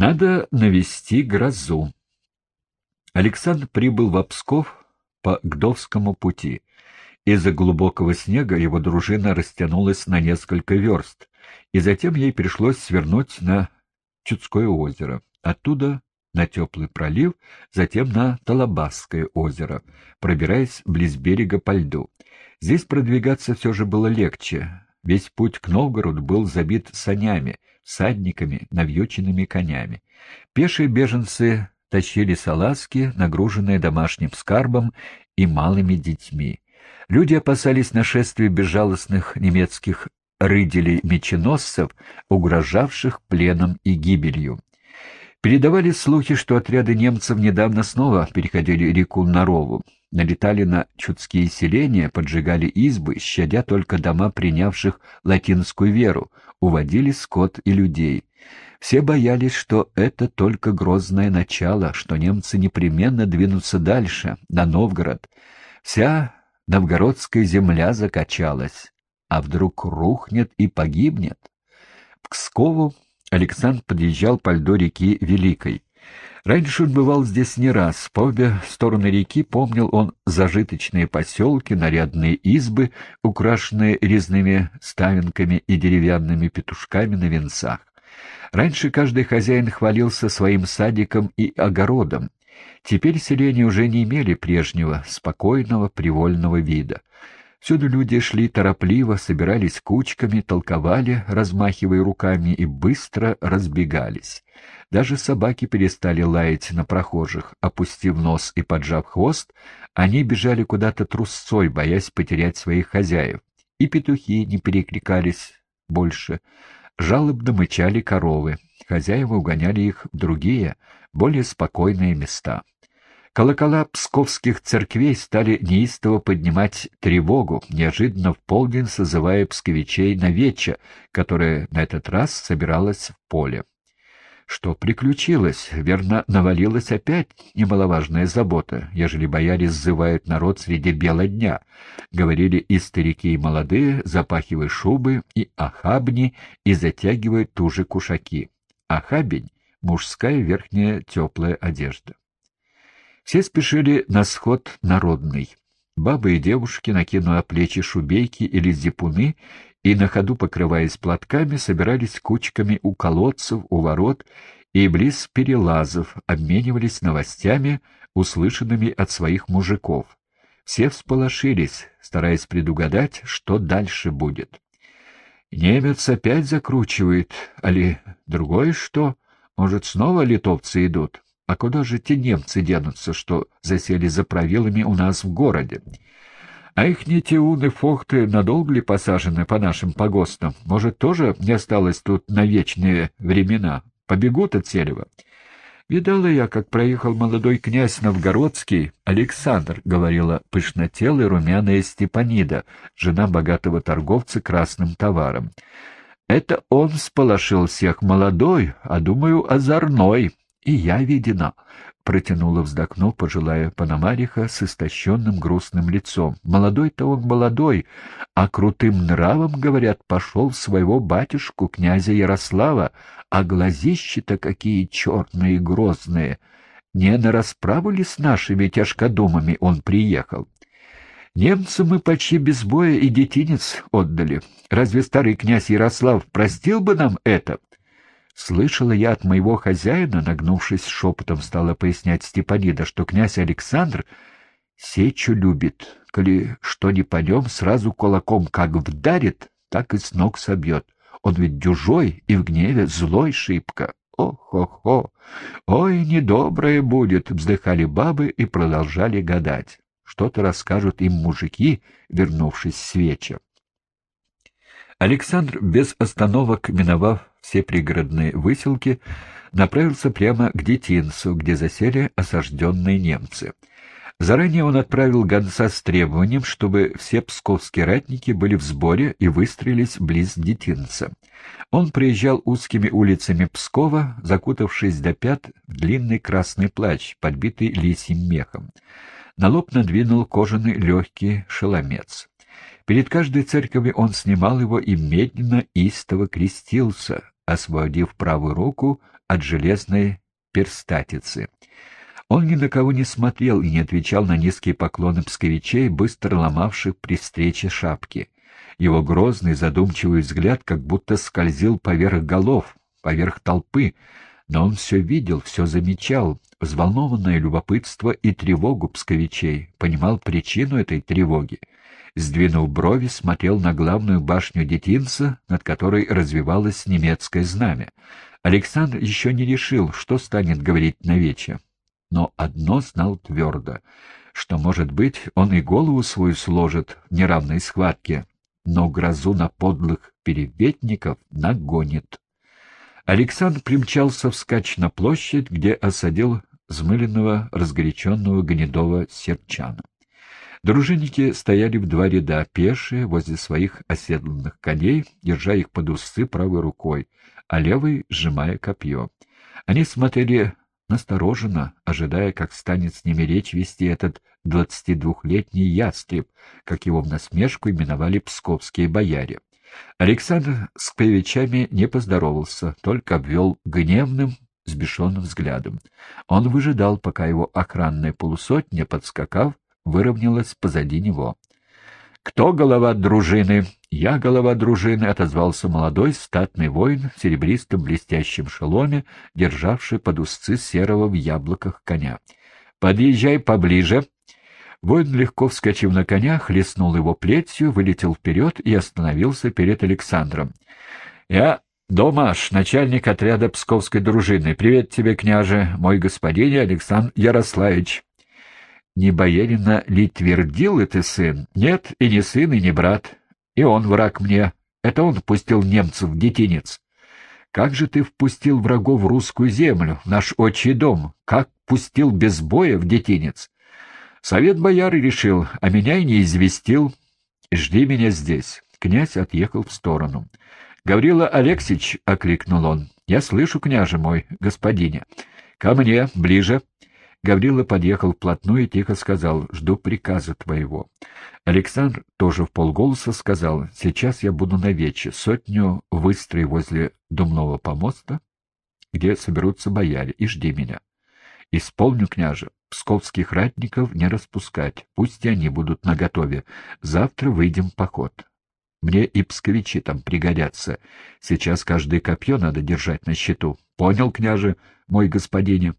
Надо навести грозу. Александр прибыл в Псков по Гдовскому пути. Из-за глубокого снега его дружина растянулась на несколько верст, и затем ей пришлось свернуть на Чудское озеро. Оттуда на теплый пролив, затем на Талабасское озеро, пробираясь близ берега по льду. Здесь продвигаться все же было легче. Весь путь к Новгороду был забит санями, всадниками, навьюченными конями. Пешие беженцы тащили салазки, нагруженные домашним скарбом и малыми детьми. Люди опасались нашествия безжалостных немецких рыделей-меченосцев, угрожавших пленом и гибелью. Передавали слухи, что отряды немцев недавно снова переходили реку Нарову, налетали на чудские селения, поджигали избы, щадя только дома принявших латинскую веру, уводили скот и людей. Все боялись, что это только грозное начало, что немцы непременно двинутся дальше, на Новгород. Вся новгородская земля закачалась, а вдруг рухнет и погибнет. К Пскову Александр подъезжал по льду реки Великой. Раньше он бывал здесь не раз. По обе стороны реки помнил он зажиточные поселки, нарядные избы, украшенные резными ставинками и деревянными петушками на венцах. Раньше каждый хозяин хвалился своим садиком и огородом. Теперь селения уже не имели прежнего, спокойного, привольного вида. Всюду люди шли торопливо, собирались кучками, толковали, размахивая руками, и быстро разбегались. Даже собаки перестали лаять на прохожих. Опустив нос и поджав хвост, они бежали куда-то трусцой, боясь потерять своих хозяев. И петухи не перекликались больше. Жалобно мычали коровы. Хозяева угоняли их в другие, более спокойные места. Колокола псковских церквей стали неистово поднимать тревогу, неожиданно в полдень созывая псковичей на вече, которая на этот раз собиралась в поле. Что приключилось? Верно, навалилась опять немаловажная забота, ежели бояре сзывают народ среди бела дня. Говорили и старики, и молодые, запахивая шубы и ахабни, и затягивая туже кушаки. Ахабень — мужская верхняя теплая одежда. Все спешили на сход народный. Бабы и девушки, накинув плечи шубейки или зипуны и на ходу покрываясь платками, собирались кучками у колодцев, у ворот и близ перелазов, обменивались новостями, услышанными от своих мужиков. Все всполошились, стараясь предугадать, что дальше будет. Немец опять закручивает, али другое что? Может, снова литовцы идут? А куда же те немцы денутся, что засели за правилами у нас в городе? А их не тиуны фохты надолго ли посажены по нашим погостам? Может, тоже не осталось тут на вечные времена? Побегут от Селева? Видала я, как проехал молодой князь Новгородский, Александр, — говорила пышнотелая румяная Степанида, жена богатого торговца красным товаром. Это он сполошил всех молодой, а, думаю, озорной. И я видена, — протянула, вздохнув, пожилая Пономариха с истощенным грустным лицом. Молодой-то он молодой, а крутым нравом, говорят, пошел в своего батюшку, князя Ярослава, а глазищи-то какие черные и грозные. Не на расправу ли с нашими тяжкодумами он приехал? Немцу мы почти без боя и детинец отдали. Разве старый князь Ярослав простил бы нам это? Слышала я от моего хозяина, нагнувшись шепотом, стала пояснять Степанида, что князь Александр сечу любит. Коли что не по нем, сразу кулаком как вдарит, так и с ног собьет. Он ведь дюжой и в гневе злой шибко. О-хо-хо! Ой, недоброе будет! Вздыхали бабы и продолжали гадать. Что-то расскажут им мужики, вернувшись с вечера. Александр, без остановок миновав все пригородные выселки, направился прямо к Детинцу, где засели осажденные немцы. Заранее он отправил гонца с требованием, чтобы все псковские ратники были в сборе и выстроились близ Детинца. Он проезжал узкими улицами Пскова, закутавшись до пят в длинный красный плащ, подбитый лисьим мехом. На лоб надвинул кожаный легкий шеломец. Перед каждой церковью он снимал его и медленно истово крестился, освободив правую руку от железной перстатицы. Он ни на кого не смотрел и не отвечал на низкие поклоны псковичей, быстро ломавших при встрече шапки. Его грозный задумчивый взгляд как будто скользил поверх голов, поверх толпы, но он все видел, все замечал, взволнованное любопытство и тревогу псковичей, понимал причину этой тревоги. Сдвинув брови, смотрел на главную башню детинца, над которой развивалось немецкое знамя. Александр еще не решил, что станет говорить на вече. Но одно знал твердо, что, может быть, он и голову свою сложит в неравной схватке, но грозу на подлых перебетников нагонит. Александр примчался вскачь на площадь, где осадил взмыленного, разгоряченного гнедого серчана. Дружинники стояли в два ряда, пешие, возле своих оседланных коней, держа их под усы правой рукой, а левой сжимая копье. Они смотрели настороженно, ожидая, как станет с ними речь вести этот двадцатидвухлетний ястреб, как его в насмешку именовали псковские бояре. Александр с кривичами не поздоровался, только обвел гневным, сбешенным взглядом. Он выжидал, пока его охранная полусотня, подскакав, выровнялась позади него. «Кто голова дружины?» «Я голова дружины», — отозвался молодой статный воин в серебристом блестящем шеломе, державший под узцы серого в яблоках коня. «Подъезжай поближе», Воин, легко вскочив на коня, хлестнул его плетью, вылетел вперед и остановился перед Александром. — Я Домаш, начальник отряда Псковской дружины. Привет тебе, княже, мой господин Александр Ярославич. Не боярина ли твердил ты сын? Нет, и не сын, и не брат. И он враг мне. Это он впустил немцев детинец. Как же ты впустил врагов в русскую землю, наш отчий дом? Как пустил без боя в детинец? Совет бояры решил, а меня и не известил. Жди меня здесь. Князь отъехал в сторону. — Гаврила Алексич, — окликнул он, — я слышу, княже мой, господине. — Ко мне, ближе. Гаврила подъехал вплотную и тихо сказал, — жду приказа твоего. Александр тоже в полголоса сказал, — сейчас я буду на вече, сотню выстрой возле думного помоста, где соберутся бояре, и жди меня. — Исполню, княже. Псковских ратников не распускать, пусть они будут наготове. Завтра выйдем поход. Мне и псковичи там пригодятся. Сейчас каждое копье надо держать на счету. Понял, княже, мой господине?